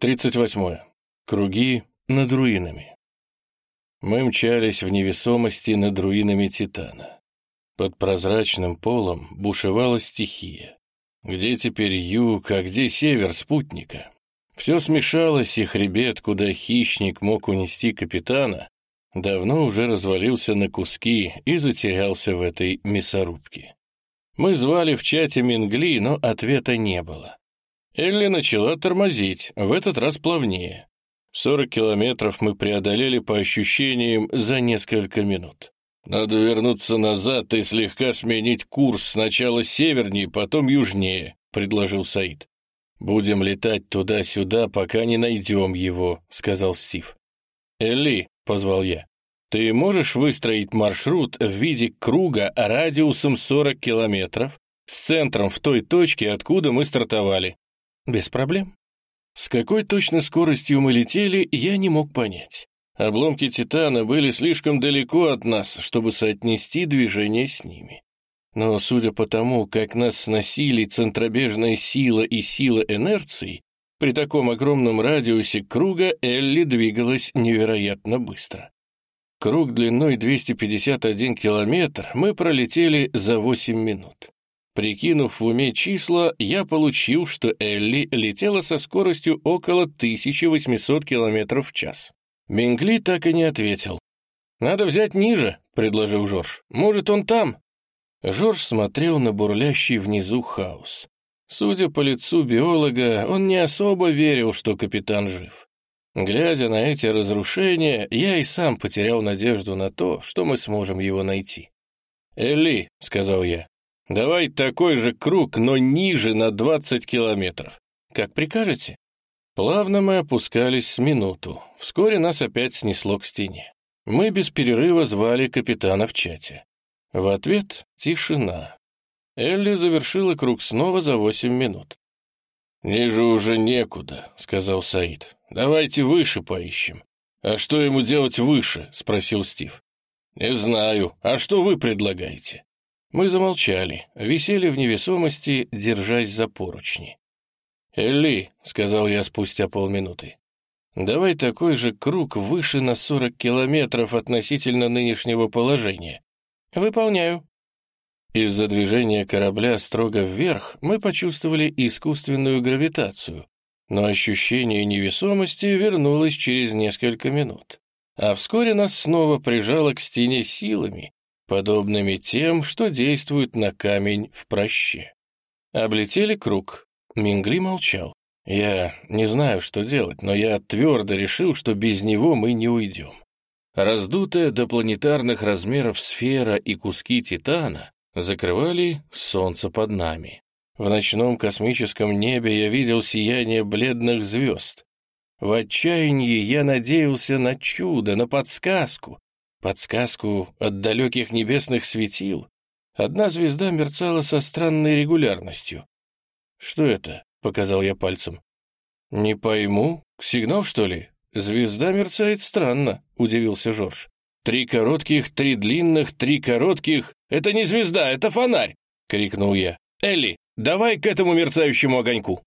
38. Круги над руинами. Мы мчались в невесомости над руинами Титана. Под прозрачным полом бушевала стихия. Где теперь юг, а где север спутника? Все смешалось, и хребет, куда хищник мог унести капитана, давно уже развалился на куски и затерялся в этой мясорубке. Мы звали в чате Мингли, но ответа не было. Элли начала тормозить, в этот раз плавнее. 40 километров мы преодолели по ощущениям за несколько минут. «Надо вернуться назад и слегка сменить курс, сначала севернее, потом южнее», — предложил Саид. «Будем летать туда-сюда, пока не найдем его», — сказал Стив. «Элли», — позвал я, — «ты можешь выстроить маршрут в виде круга радиусом 40 километров с центром в той точке, откуда мы стартовали?» Без проблем. С какой точно скоростью мы летели, я не мог понять. Обломки Титана были слишком далеко от нас, чтобы соотнести движение с ними. Но судя по тому, как нас сносили центробежная сила и сила инерции, при таком огромном радиусе круга Элли двигалась невероятно быстро. Круг длиной 251 километр мы пролетели за 8 минут. Прикинув в уме числа, я получил, что Элли летела со скоростью около 1800 км в час. Мингли так и не ответил. «Надо взять ниже», — предложил Жорж. «Может, он там?» Жорж смотрел на бурлящий внизу хаос. Судя по лицу биолога, он не особо верил, что капитан жив. Глядя на эти разрушения, я и сам потерял надежду на то, что мы сможем его найти. «Элли», — сказал я, Давай такой же круг, но ниже на 20 километров. Как прикажете? Плавно мы опускались с минуту. Вскоре нас опять снесло к стене. Мы без перерыва звали капитана в чате. В ответ — тишина. Элли завершила круг снова за восемь минут. «Ниже уже некуда», — сказал Саид. «Давайте выше поищем». «А что ему делать выше?» — спросил Стив. «Не знаю. А что вы предлагаете?» Мы замолчали, висели в невесомости, держась за поручни. «Элли», — сказал я спустя полминуты, — «давай такой же круг выше на сорок километров относительно нынешнего положения». «Выполняю». Из-за движения корабля строго вверх мы почувствовали искусственную гравитацию, но ощущение невесомости вернулось через несколько минут. А вскоре нас снова прижало к стене силами, подобными тем, что действуют на камень в проще. Облетели круг. Мингли молчал. Я не знаю, что делать, но я твердо решил, что без него мы не уйдем. Раздутая до планетарных размеров сфера и куски титана закрывали солнце под нами. В ночном космическом небе я видел сияние бледных звезд. В отчаянии я надеялся на чудо, на подсказку, подсказку от далеких небесных светил, одна звезда мерцала со странной регулярностью. «Что это?» — показал я пальцем. «Не пойму. Сигнал, что ли? Звезда мерцает странно», — удивился Жорж. «Три коротких, три длинных, три коротких. Это не звезда, это фонарь!» — крикнул я. «Элли, давай к этому мерцающему огоньку!»